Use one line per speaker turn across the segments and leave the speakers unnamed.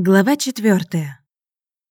Глава четвертая.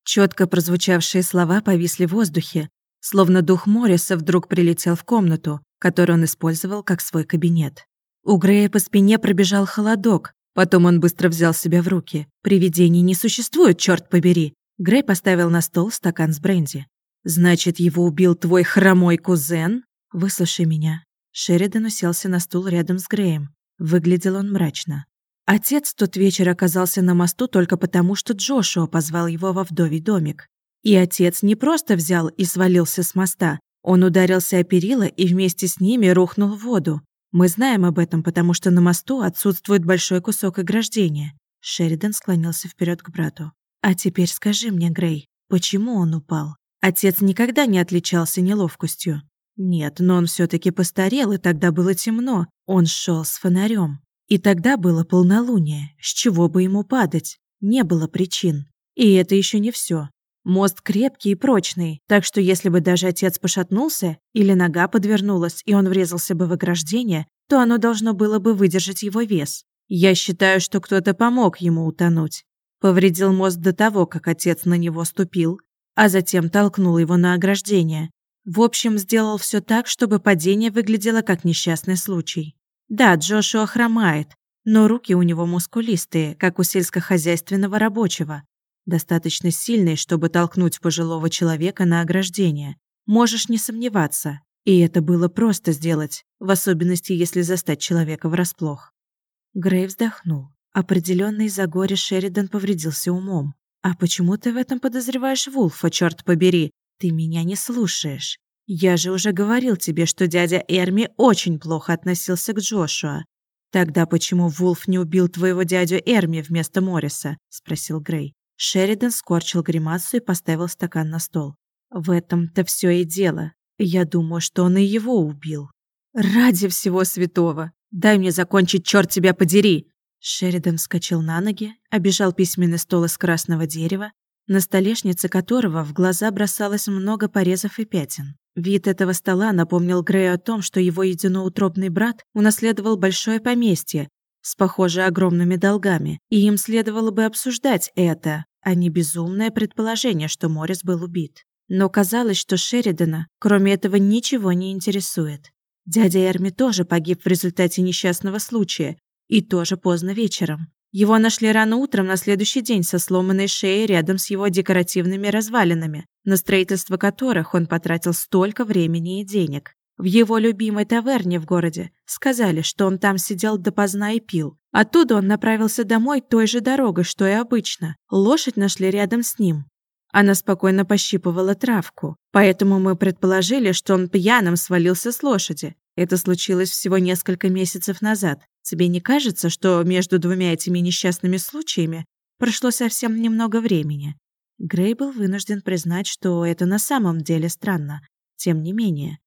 Четко прозвучавшие слова повисли в воздухе, словно дух Морриса вдруг прилетел в комнату, которую он использовал как свой кабинет. У Грея по спине пробежал холодок, потом он быстро взял себя в руки. Привидений не существует, черт побери. Грей поставил на стол стакан с бренди. «Значит, его убил твой хромой кузен?» «Выслушай меня». Шеридан уселся на стул рядом с Греем. Выглядел он мрачно. Отец тот вечер оказался на мосту только потому, что Джошуа позвал его во вдовий домик. И отец не просто взял и свалился с моста, он ударился о перила и вместе с ними рухнул в воду. Мы знаем об этом, потому что на мосту отсутствует большой кусок ограждения. Шеридан склонился вперед к брату. А теперь скажи мне, Грей, почему он упал? Отец никогда не отличался неловкостью. Нет, но он все таки постарел, и тогда было темно. Он шел с фонарем. И тогда было полнолуние, с чего бы ему падать? Не было причин. И это еще не все. Мост крепкий и прочный, так что если бы даже отец пошатнулся или нога подвернулась, и он врезался бы в ограждение, то оно должно было бы выдержать его вес. Я считаю, что кто-то помог ему утонуть. Повредил мост до того, как отец на него ступил, а затем толкнул его на ограждение. В общем, сделал все так, чтобы падение выглядело как несчастный случай. Да, Джошуа хромает, но руки у него мускулистые, как у сельскохозяйственного рабочего. Достаточно сильные, чтобы толкнуть пожилого человека на ограждение. Можешь не сомневаться. И это было просто сделать, в особенности, если застать человека врасплох. Грей вздохнул. Определенно из-за горя Шеридан повредился умом. «А почему ты в этом подозреваешь Вулфа, черт побери? Ты меня не слушаешь. «Я же уже говорил тебе, что дядя Эрми очень плохо относился к Джошуа. Тогда почему Вулф не убил твоего дядю Эрми вместо Морриса?» – спросил Грей. Шеридан скорчил гримасу и поставил стакан на стол. «В этом-то все и дело. Я думаю, что он и его убил». «Ради всего святого! Дай мне закончить, черт тебя подери!» Шеридан вскочил на ноги, обежал письменный стол из красного дерева, на столешнице которого в глаза бросалось много порезов и пятен. Вид этого стола напомнил Грею о том, что его единоутробный брат унаследовал большое поместье с, похоже, огромными долгами, и им следовало бы обсуждать это, а не безумное предположение, что Моррис был убит. Но казалось, что Шеридана, кроме этого, ничего не интересует. Дядя Эрми тоже погиб в результате несчастного случая, и тоже поздно вечером. Его нашли рано утром на следующий день со сломанной шеей рядом с его декоративными развалинами, на строительство которых он потратил столько времени и денег. В его любимой таверне в городе сказали, что он там сидел допоздна и пил. Оттуда он направился домой той же дорогой, что и обычно. Лошадь нашли рядом с ним. Она спокойно пощипывала травку, поэтому мы предположили, что он пьяным свалился с лошади. Это случилось всего несколько месяцев назад. Тебе не кажется, что между двумя этими несчастными случаями прошло совсем немного времени? Грей был вынужден признать, что это на самом деле странно. Тем не менее.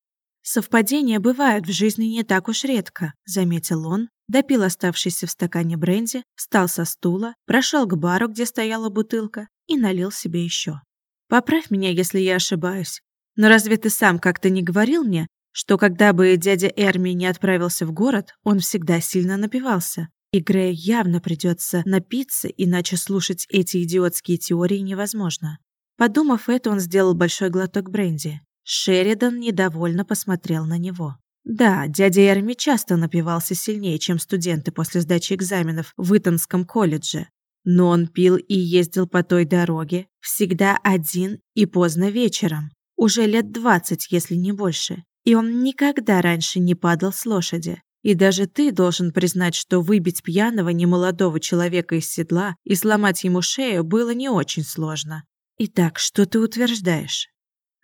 «Совпадения бывают в жизни не так уж редко», — заметил он, допил оставшийся в стакане бренди, встал со стула, прошел к бару, где стояла бутылка, и налил себе еще. «Поправь меня, если я ошибаюсь. Но разве ты сам как-то не говорил мне, что когда бы дядя Эрми не отправился в город, он всегда сильно напивался. И Грею явно придется напиться, иначе слушать эти идиотские теории невозможно. Подумав это, он сделал большой глоток бренди. Шеридан недовольно посмотрел на него. Да, дядя Эрми часто напивался сильнее, чем студенты после сдачи экзаменов в Итонском колледже. Но он пил и ездил по той дороге всегда один и поздно вечером. Уже лет двадцать, если не больше. И он никогда раньше не падал с лошади. И даже ты должен признать, что выбить пьяного немолодого человека из седла и сломать ему шею было не очень сложно. Итак, что ты утверждаешь?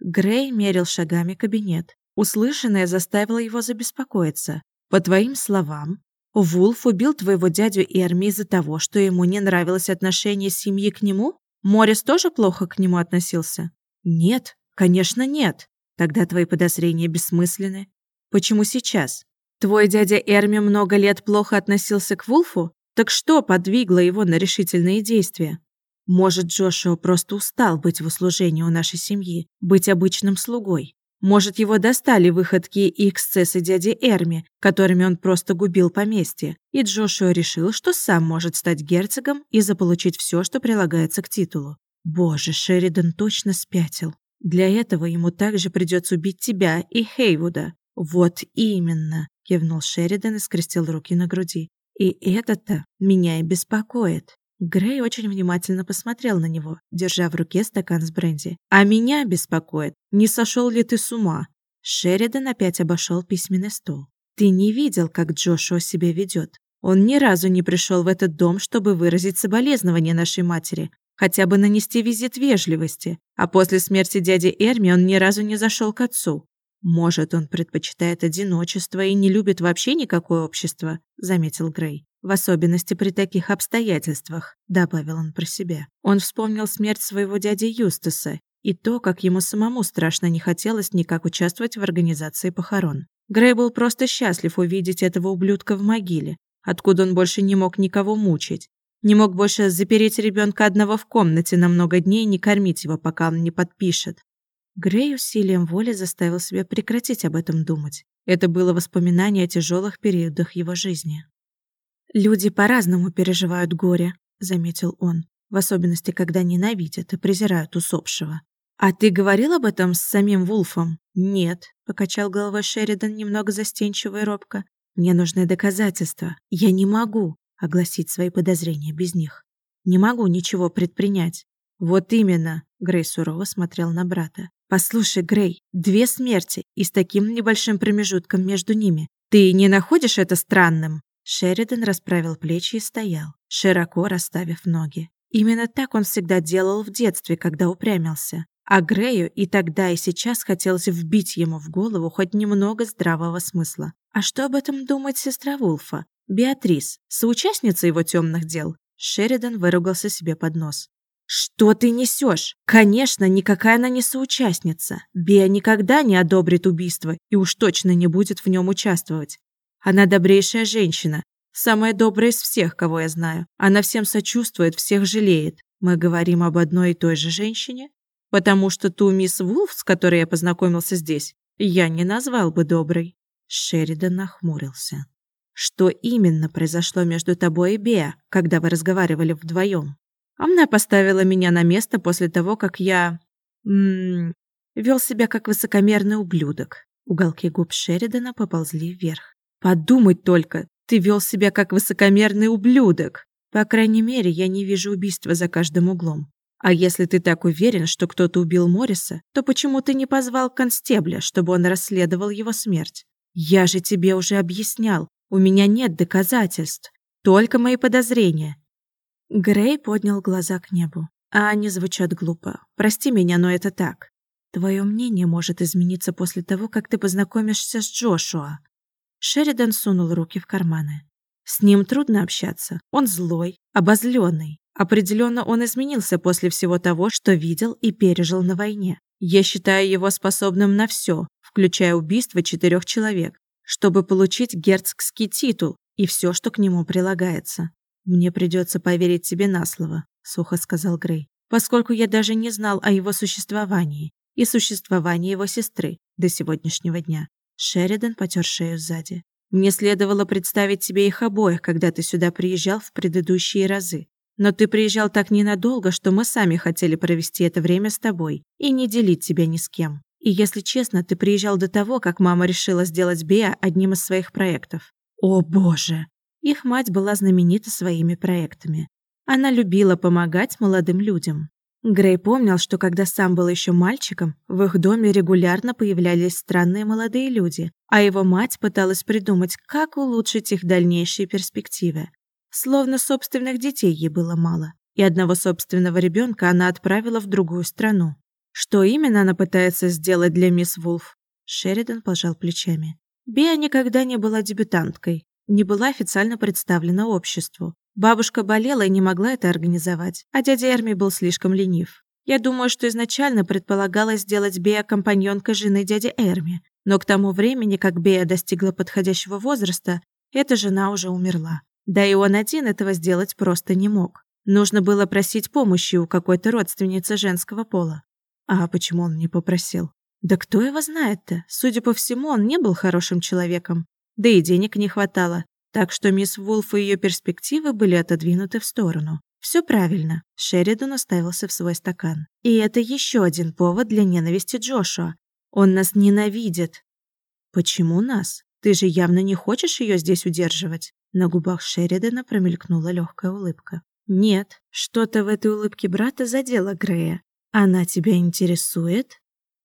Грей мерил шагами кабинет. Услышанное заставило его забеспокоиться. По твоим словам, Вулф убил твоего дядю Эрми из-за того, что ему не нравилось отношение семьи к нему? Морис тоже плохо к нему относился? Нет, конечно, нет. Тогда твои подозрения бессмысленны. Почему сейчас? Твой дядя Эрми много лет плохо относился к Вулфу? Так что подвигло его на решительные действия? Может, Джошуа просто устал быть в услужении у нашей семьи, быть обычным слугой. Может, его достали выходки и эксцессы дяди Эрми, которыми он просто губил поместье, и Джошуа решил, что сам может стать герцогом и заполучить все, что прилагается к титулу. Боже, Шеридан точно спятил. Для этого ему также придется убить тебя и Хейвуда. Вот именно, кивнул Шеридан и скрестил руки на груди. И это-то меня и беспокоит. Грей очень внимательно посмотрел на него, держа в руке стакан с бренди. «А меня беспокоит, не сошел ли ты с ума?» Шеридан опять обошел письменный стол. «Ты не видел, как Джошуа себя ведет. Он ни разу не пришел в этот дом, чтобы выразить соболезнование нашей матери, хотя бы нанести визит вежливости, а после смерти дяди Эрми он ни разу не зашел к отцу. Может, он предпочитает одиночество и не любит вообще никакое общество, заметил Грей. В особенности при таких обстоятельствах, добавил он про себя. Он вспомнил смерть своего дяди Юстаса и то, как ему самому страшно не хотелось никак участвовать в организации похорон. Грей был просто счастлив увидеть этого ублюдка в могиле, откуда он больше не мог никого мучить, не мог больше запереть ребенка одного в комнате на много дней и не кормить его, пока он не подпишет. Грей усилием воли заставил себя прекратить об этом думать. Это было воспоминание о тяжелых периодах его жизни. «Люди по-разному переживают горе», — заметил он, в особенности, когда ненавидят и презирают усопшего. «А ты говорил об этом с самим Вулфом?» «Нет», — покачал головой Шеридан немного застенчиво и робко. «Мне нужны доказательства. Я не могу огласить свои подозрения без них. Не могу ничего предпринять. Вот именно, Грей сурово смотрел на брата. Послушай, Грей, две смерти и с таким небольшим промежутком между ними. Ты не находишь это странным? Шеридан расправил плечи и стоял, широко расставив ноги. Именно так он всегда делал в детстве, когда упрямился. А Грею и тогда, и сейчас хотелось вбить ему в голову хоть немного здравого смысла. А что об этом думает сестра Вулфа? Беатрис, соучастница его темных дел. Шеридан выругался себе под нос. «Что ты несешь? Конечно, никакая она не соучастница. Беа никогда не одобрит убийство и уж точно не будет в нем участвовать. Она добрейшая женщина, самая добрая из всех, кого я знаю. Она всем сочувствует, всех жалеет. Мы говорим об одной и той же женщине? Потому что ту мисс Вулф, с которой я познакомился здесь, я не назвал бы доброй». Шеридан нахмурился. Что именно произошло между тобой и Беа, когда вы разговаривали вдвоем? Она поставила меня на место после того, как я... М вел себя как высокомерный ублюдок. Уголки губ Шеридана поползли вверх. Подумать только, ты вел себя как высокомерный ублюдок. По крайней мере, я не вижу убийства за каждым углом. А если ты так уверен, что кто-то убил Морриса, то почему ты не позвал констебля, чтобы он расследовал его смерть? Я же тебе уже объяснял, у меня нет доказательств, только мои подозрения. Грей поднял глаза к небу. А они звучат глупо. Прости меня, но это так. Твое мнение может измениться после того, как ты познакомишься с Джошуа. Шеридан сунул руки в карманы. С ним трудно общаться. Он злой, обозленный. Определенно он изменился после всего того, что видел и пережил на войне. Я считаю его способным на все, включая убийство четырех человек чтобы получить герцогский титул и все, что к нему прилагается. Мне придется поверить тебе на слово, сухо сказал Грей, поскольку я даже не знал о его существовании и существовании его сестры до сегодняшнего дня. Шеридан потер шею сзади. Мне следовало представить тебе их обоих, когда ты сюда приезжал в предыдущие разы. Но ты приезжал так ненадолго, что мы сами хотели провести это время с тобой и не делить тебя ни с кем. И если честно, ты приезжал до того, как мама решила сделать Беа одним из своих проектов. О, боже! Их мать была знаменита своими проектами. Она любила помогать молодым людям. Грей помнил, что когда сам был еще мальчиком, в их доме регулярно появлялись странные молодые люди, а его мать пыталась придумать, как улучшить их дальнейшие перспективы. Словно собственных детей ей было мало, и одного собственного ребенка она отправила в другую страну. Что именно она пытается сделать для мисс Вулф? Шеридан пожал плечами. Биа никогда не была дебютанткой, не была официально представлена обществу. Бабушка болела и не могла это организовать, а дядя Эрми был слишком ленив. Я думаю, что изначально предполагалось сделать Беа компаньонкой жены дяди Эрми, но к тому времени, как Беа достигла подходящего возраста, эта жена уже умерла. Да и он один этого сделать просто не мог. Нужно было просить помощи у какой-то родственницы женского пола. А почему он не попросил? Да кто его знает-то? Судя по всему, он не был хорошим человеком. Да и денег не хватало. Так что мисс Вулф и ее перспективы были отодвинуты в сторону. Все правильно. Шеридан оставился в свой стакан. И это еще один повод для ненависти Джошуа. Он нас ненавидит. Почему нас? Ты же явно не хочешь ее здесь удерживать. На губах Шеридана промелькнула легкая улыбка. Нет, что-то в этой улыбке брата задело Грея. Она тебя интересует?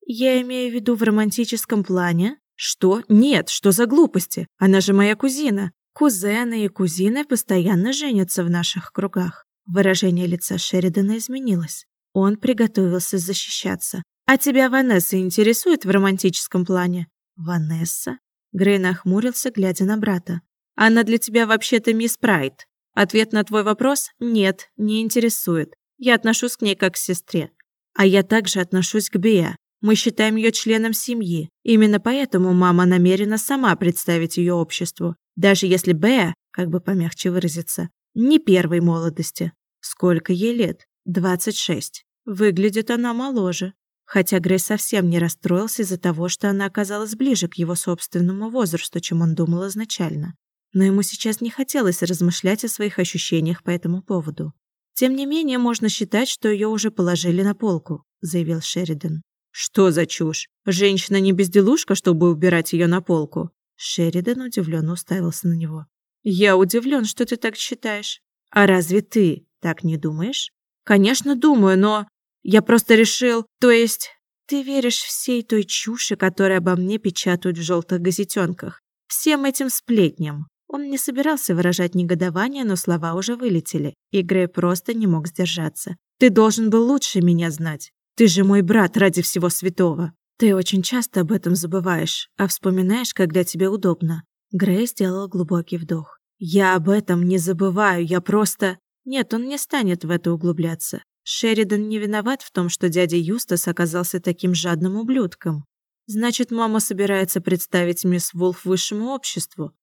Я имею в виду в романтическом плане. Что? Нет, что за глупости? Она же моя кузина. Кузены и кузины постоянно женятся в наших кругах. Выражение лица Шеридана изменилось. Он приготовился защищаться. «А тебя Ванесса интересует в романтическом плане?» «Ванесса?» Грей нахмурился, глядя на брата. «Она для тебя вообще-то мисс Прайд. Ответ на твой вопрос – нет, не интересует. Я отношусь к ней как к сестре. А я также отношусь к Беа. Мы считаем ее членом семьи. Именно поэтому мама намерена сама представить ее обществу. Даже если Беа, как бы помягче выразиться, не первой молодости. Сколько ей лет? 26. Выглядит она моложе. Хотя Грей совсем не расстроился из-за того, что она оказалась ближе к его собственному возрасту, чем он думал изначально. Но ему сейчас не хотелось размышлять о своих ощущениях по этому поводу. «Тем не менее, можно считать, что ее уже положили на полку», — заявил Шеридан. «Что за чушь? Женщина не безделушка, чтобы убирать ее на полку». Шеридан удивленно уставился на него. «Я удивлен, что ты так считаешь. А разве ты так не думаешь?» «Конечно, думаю, но я просто решил... То есть, ты веришь всей той чуши, которая обо мне печатают в желтых газетенках. Всем этим сплетням». Он не собирался выражать негодование, но слова уже вылетели, и Грей просто не мог сдержаться. «Ты должен был лучше меня знать. Ты же мой брат ради всего святого». «Ты очень часто об этом забываешь, а вспоминаешь, когда тебе удобно». Грей сделал глубокий вдох. «Я об этом не забываю, я просто...» Нет, он не станет в это углубляться. Шеридан не виноват в том, что дядя Юстас оказался таким жадным ублюдком. Значит, мама собирается представить мисс Вулф высшему обществу.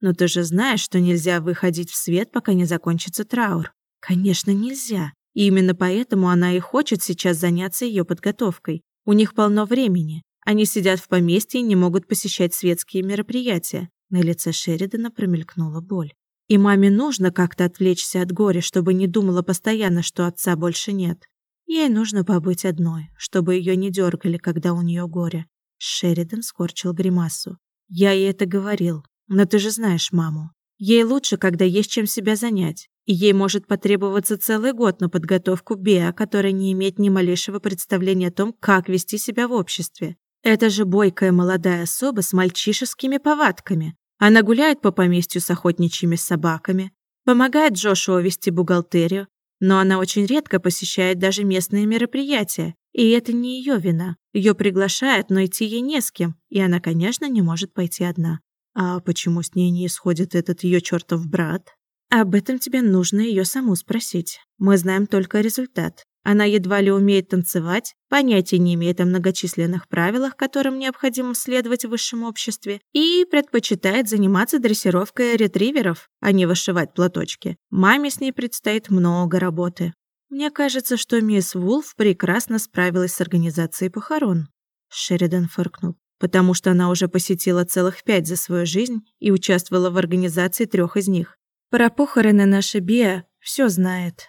Но ты же знаешь, что нельзя выходить в свет, пока не закончится траур. Конечно, нельзя. И именно поэтому она и хочет сейчас заняться ее подготовкой. У них полно времени. Они сидят в поместье и не могут посещать светские мероприятия. На лице Шеридана промелькнула боль. И маме нужно как-то отвлечься от горя, чтобы не думала постоянно, что отца больше нет. Ей нужно побыть одной, чтобы ее не дергали, когда у нее горе. Шеридан скорчил гримасу. Я ей это говорил, но ты же знаешь маму. Ей лучше, когда есть чем себя занять. И ей может потребоваться целый год на подготовку Беа, которая не имеет ни малейшего представления о том, как вести себя в обществе. Это же бойкая молодая особа с мальчишескими повадками. Она гуляет по поместью с охотничьими собаками, помогает Джошуа вести бухгалтерию, но она очень редко посещает даже местные мероприятия, и это не ее вина. Ее приглашают, но идти ей не с кем, и она, конечно, не может пойти одна. А почему с ней не исходит этот ее чертов брат? Об этом тебе нужно ее саму спросить. Мы знаем только результат. Она едва ли умеет танцевать, понятия не имеет о многочисленных правилах, которым необходимо следовать в высшем обществе, и предпочитает заниматься дрессировкой ретриверов, а не вышивать платочки. Маме с ней предстоит много работы. Мне кажется, что мисс Вулф прекрасно справилась с организацией похорон. Шеридан фыркнул. Потому что она уже посетила целых пять за свою жизнь и участвовала в организации трех из них. Про похороны наша Биа все знает.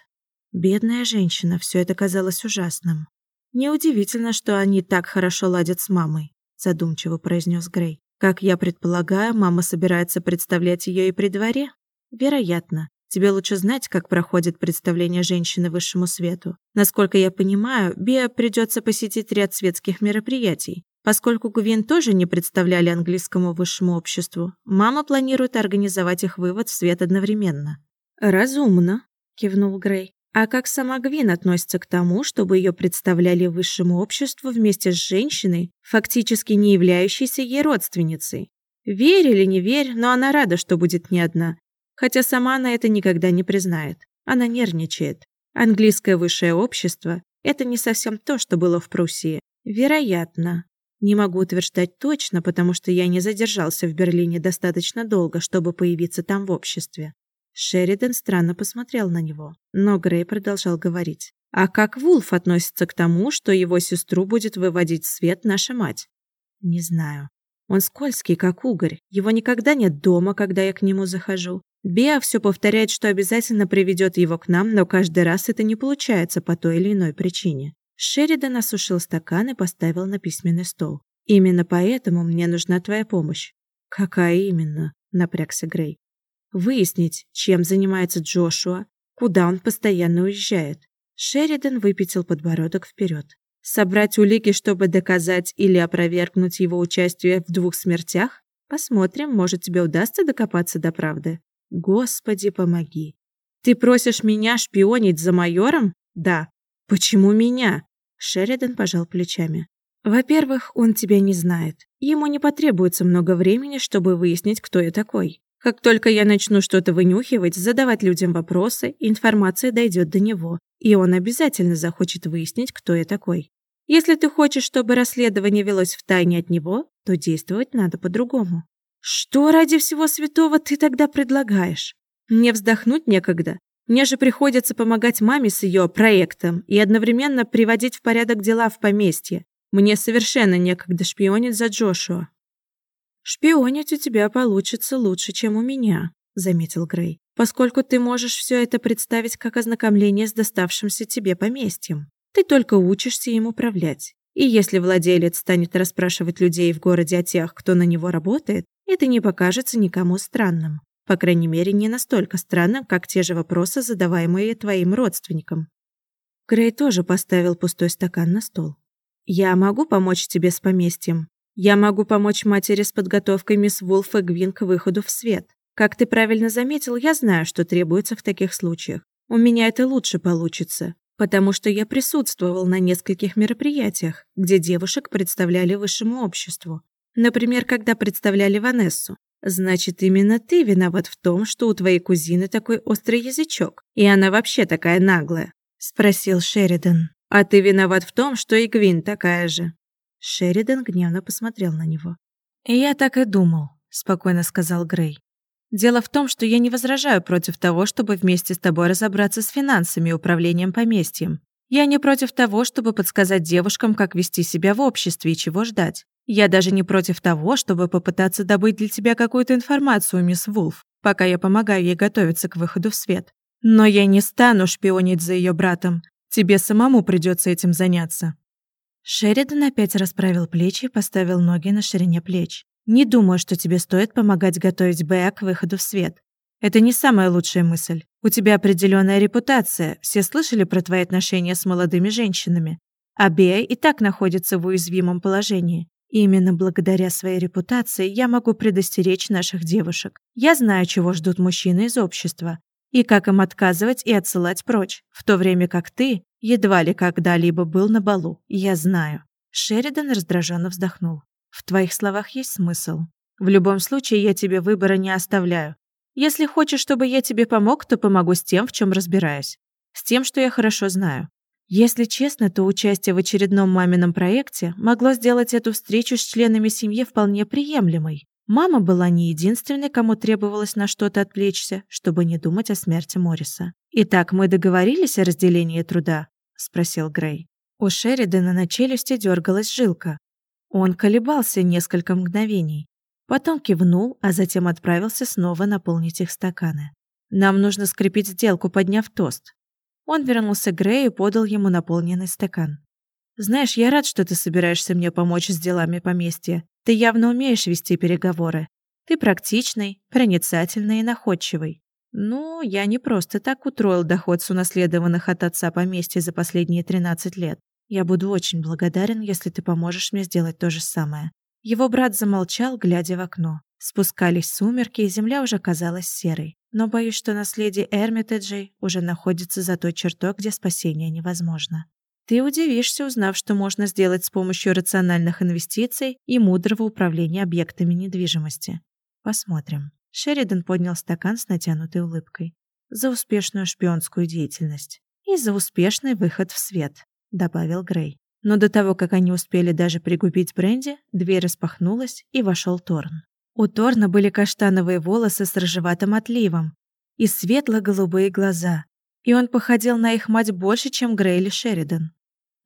Бедная женщина, все это казалось ужасным. Неудивительно, что они так хорошо ладят с мамой, задумчиво произнес Грей. Как я предполагаю, мама собирается представлять ее и при дворе? Вероятно. Тебе лучше знать, как проходит представление женщины высшему свету. Насколько я понимаю, Биа придется посетить ряд светских мероприятий. Поскольку Гвин тоже не представляли английскому высшему обществу, мама планирует организовать их вывод в свет одновременно. «Разумно», — кивнул Грей. А как сама Гвин относится к тому, чтобы ее представляли высшему обществу вместе с женщиной, фактически не являющейся ей родственницей? Верь или не верь, но она рада, что будет не одна. Хотя сама она это никогда не признает. Она нервничает. Английское высшее общество – это не совсем то, что было в Пруссии. Вероятно. Не могу утверждать точно, потому что я не задержался в Берлине достаточно долго, чтобы появиться там в обществе. Шеридан странно посмотрел на него, но Грей продолжал говорить. А как Вулф относится к тому, что его сестру будет выводить в свет наша мать? Не знаю. Он скользкий, как угорь. Его никогда нет дома, когда я к нему захожу. Беа все повторяет, что обязательно приведет его к нам, но каждый раз это не получается по той или иной причине. Шеридан осушил стакан и поставил на письменный стол. Именно поэтому мне нужна твоя помощь. Какая именно? напрягся Грей. Выяснить, чем занимается Джошуа, куда он постоянно уезжает. Шеридан выпятил подбородок вперед. Собрать улики, чтобы доказать или опровергнуть его участие в двух смертях? Посмотрим, может, тебе удастся докопаться до правды. Господи, помоги. Ты просишь меня шпионить за майором? Да. Почему меня? Шеридан пожал плечами. Во-первых, он тебя не знает. Ему не потребуется много времени, чтобы выяснить, кто я такой. Как только я начну что-то вынюхивать, задавать людям вопросы, информация дойдет до него, и он обязательно захочет выяснить, кто я такой. Если ты хочешь, чтобы расследование велось в тайне от него, то действовать надо по-другому. Что ради всего святого ты тогда предлагаешь? Мне вздохнуть некогда. Мне же приходится помогать маме с ее проектом и одновременно приводить в порядок дела в поместье. Мне совершенно некогда шпионить за Джошуа. Шпионить у тебя получится лучше, чем у меня, заметил Грей, поскольку ты можешь все это представить как ознакомление с доставшимся тебе поместьем. Ты только учишься им управлять. И если владелец станет расспрашивать людей в городе о тех, кто на него работает, это не покажется никому странным. По крайней мере, не настолько странным, как те же вопросы, задаваемые твоим родственникам. Грей тоже поставил пустой стакан на стол. «Я могу помочь тебе с поместьем. Я могу помочь матери с подготовкой мисс Вулф и Гвин к выходу в свет. Как ты правильно заметил, я знаю, что требуется в таких случаях. У меня это лучше получится потому что я присутствовал на нескольких мероприятиях, где девушек представляли высшему обществу. Например, когда представляли Ванессу. Значит, именно ты виноват в том, что у твоей кузины такой острый язычок, и она вообще такая наглая, спросил Шеридан. А ты виноват в том, что и Гвин такая же. Шеридан гневно посмотрел на него. Я так и думал, спокойно сказал Грей. Дело в том, что я не возражаю против того, чтобы вместе с тобой разобраться с финансами и управлением поместьем. Я не против того, чтобы подсказать девушкам, как вести себя в обществе и чего ждать. Я даже не против того, чтобы попытаться добыть для тебя какую-то информацию, мисс Вулф, пока я помогаю ей готовиться к выходу в свет. Но я не стану шпионить за ее братом. Тебе самому придется этим заняться». Шеридан опять расправил плечи и поставил ноги на ширине плеч. Не думаю, что тебе стоит помогать готовить Бэя к выходу в свет. Это не самая лучшая мысль. У тебя определенная репутация, все слышали про твои отношения с молодыми женщинами. А Бея и так находится в уязвимом положении. Именно благодаря своей репутации я могу предостеречь наших девушек. Я знаю, чего ждут мужчины из общества, и как им отказывать и отсылать прочь, в то время как ты едва ли когда-либо был на балу. Я знаю. Шеридан раздраженно вздохнул. В твоих словах есть смысл. В любом случае, я тебе выбора не оставляю. Если хочешь, чтобы я тебе помог, то помогу с тем, в чем разбираюсь. С тем, что я хорошо знаю. Если честно, то участие в очередном мамином проекте могло сделать эту встречу с членами семьи вполне приемлемой. Мама была не единственной, кому требовалось на что-то отвлечься, чтобы не думать о смерти Морриса. «Итак, мы договорились о разделении труда?» – спросил Грей. У Шеридана на челюсти дергалась жилка. Он колебался несколько мгновений, потом кивнул, а затем отправился снова наполнить их стаканы. «Нам нужно скрепить сделку, подняв тост». Он вернулся к Грею и подал ему наполненный стакан. «Знаешь, я рад, что ты собираешься мне помочь с делами поместья. Ты явно умеешь вести переговоры. Ты практичный, проницательный и находчивый. Ну, я не просто так утроил доход с унаследованных от отца поместья за последние 13 лет. Я буду очень благодарен, если ты поможешь мне сделать то же самое. Его брат замолчал, глядя в окно. Спускались сумерки, и земля уже казалась серой. Но боюсь, что наследие Эрмитеджей уже находится за той чертой, где спасение невозможно. Ты удивишься, узнав, что можно сделать с помощью рациональных инвестиций и мудрого управления объектами недвижимости. Посмотрим. Шеридан поднял стакан с натянутой улыбкой. За успешную шпионскую деятельность. И за успешный выход в свет. — добавил Грей. Но до того, как они успели даже пригубить бренди, дверь распахнулась, и вошел Торн. У Торна были каштановые волосы с рыжеватым отливом и светло-голубые глаза. и он походил на их мать больше, чем Грейли Шеридан.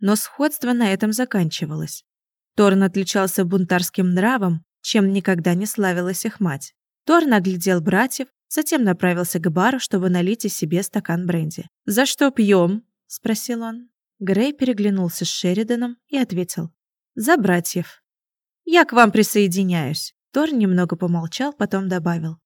Но сходство на этом заканчивалось. Торн отличался бунтарским нравом, чем никогда не славилась их мать. Торн оглядел братьев, затем направился к бару, чтобы налить и себе стакан бренди. «За что пьем?» – спросил он. Грей переглянулся с Шериданом и ответил. «За братьев». «Я к вам присоединяюсь». Торн немного помолчал, потом добавил.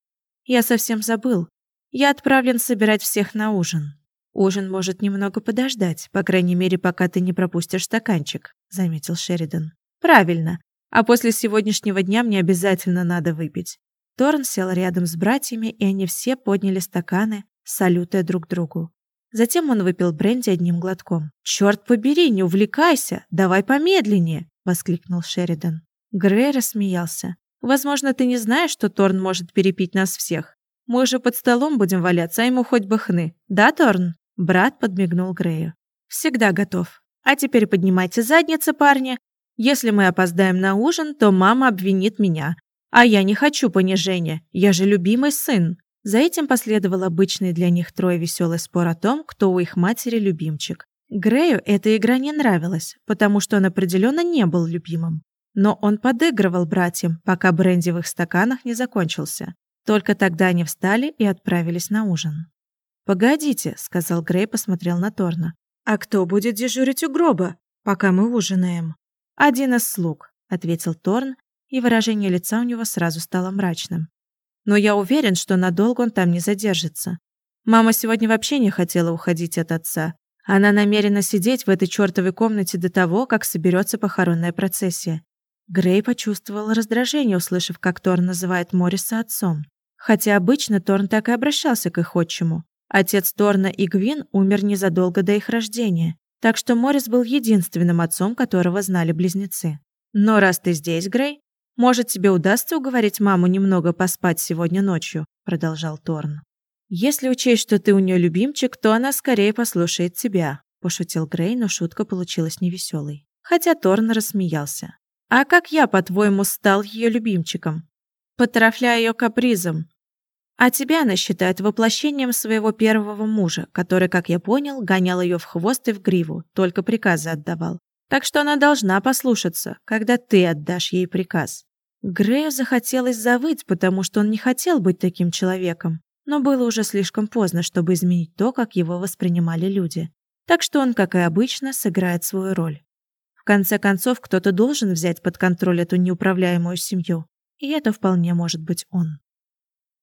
«Я совсем забыл. Я отправлен собирать всех на ужин». «Ужин может немного подождать, по крайней мере, пока ты не пропустишь стаканчик», – заметил Шеридан. «Правильно. А после сегодняшнего дня мне обязательно надо выпить. Торн сел рядом с братьями, и они все подняли стаканы, салютуя друг другу. Затем он выпил бренди одним глотком. «Черт побери, не увлекайся! Давай помедленнее!» — воскликнул Шеридан. Грей рассмеялся. «Возможно, ты не знаешь, что Торн может перепить нас всех. Мы уже под столом будем валяться, а ему хоть бы хны. Да, Торн?» Брат подмигнул Грею. «Всегда готов. А теперь поднимайте задницы, парни. Если мы опоздаем на ужин, то мама обвинит меня, а я не хочу понижения, я же любимый сын. За этим последовал обычный для них трое веселый спор о том, кто у их матери любимчик. Грею эта игра не нравилась, потому что он определенно не был любимым. Но он подыгрывал братьям, пока бренди в их стаканах не закончился. Только тогда они встали и отправились на ужин. «Погодите», — сказал Грей, посмотрел на Торна. «А кто будет дежурить у гроба, пока мы ужинаем?» «Один из слуг», — ответил Торн, и выражение лица у него сразу стало мрачным. Но я уверен, что надолго он там не задержится. Мама сегодня вообще не хотела уходить от отца. Она намерена сидеть в этой чертовой комнате до того, как соберется похоронная процессия. Грей почувствовал раздражение, услышав, как Торн называет Морриса отцом. Хотя обычно Торн так и обращался к их отчиму. Отец Торна и Гвин умер незадолго до их рождения, так что Моррис был единственным отцом, которого знали близнецы. Но раз ты здесь, Грей, может, тебе удастся уговорить маму немного поспать сегодня ночью, продолжал Торн. Если учесть, что ты у нее любимчик, то она скорее послушает тебя, пошутил Грей, но шутка получилась невеселой. Хотя Торн рассмеялся. А как я, по-твоему, стал ее любимчиком? Потрафляя ее капризом. А тебя она считает воплощением своего первого мужа, который, как я понял, гонял ее в хвост и в гриву, только приказы отдавал. Так что она должна послушаться, когда ты отдашь ей приказ. Грею захотелось завыть, потому что он не хотел быть таким человеком, но было уже слишком поздно, чтобы изменить то, как его воспринимали люди. Так что он, как и обычно, сыграет свою роль. Конце концов, кто-то должен взять под контроль эту неуправляемую семью, и это вполне может быть он.